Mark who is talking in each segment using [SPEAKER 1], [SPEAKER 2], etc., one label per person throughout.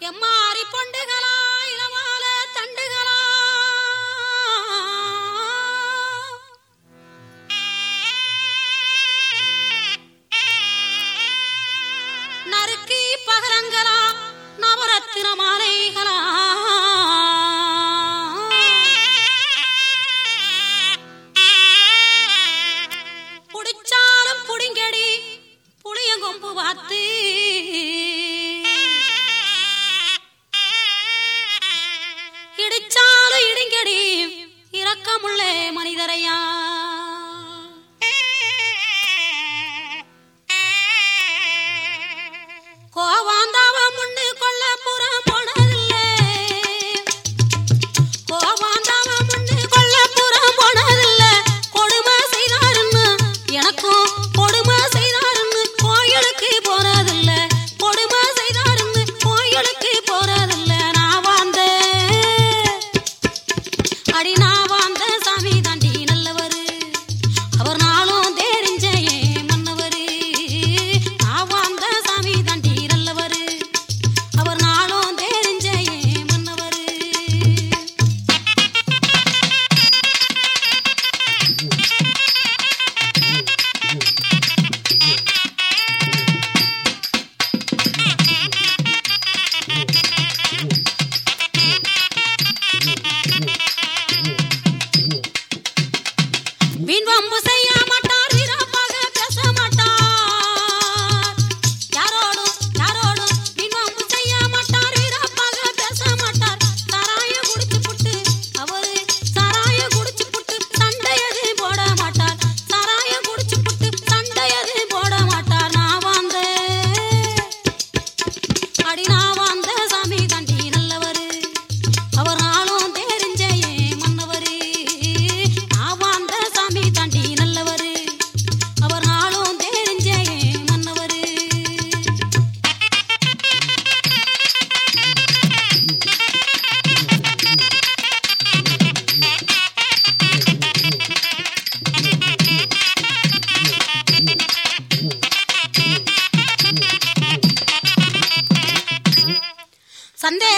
[SPEAKER 1] எம்மாறி பொண்டுகளா இளமால தண்டுகளா? நறுக்கி பகலங்களா நவரத்தின மாலைகளா? இடிச்சாலும் இடிங்கடி. இரக்கமுள்ளே மனிதரையா. ತಂದೆ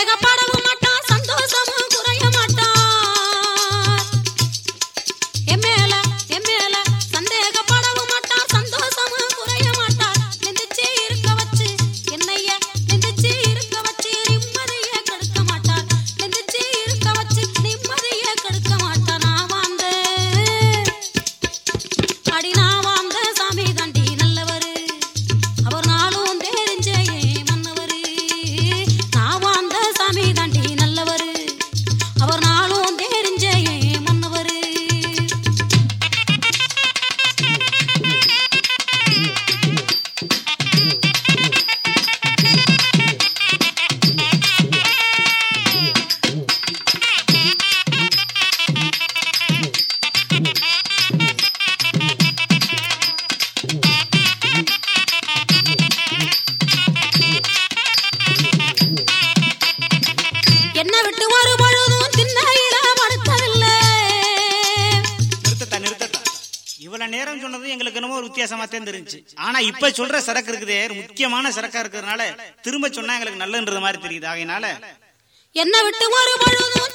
[SPEAKER 1] விட்டு ஒரு பொழுதும்
[SPEAKER 2] இவ்வளவு நேரம் சொன்னது எங்களுக்கு என்னமோ ஒரு வித்தியாசமா தெரிஞ்சிருந்துச்சு. ஆனா இப்ப சொல்ற சரக்கு இருக்குதே முக்கியமான சரக்கா இருக்கிறதுனால திரும்ப சொன்னா எங்களுக்கு நல்லன்றது மாதிரி தெரியுது. ஆகையினால
[SPEAKER 1] என்ன விட்டு ஒரு பொழுதும்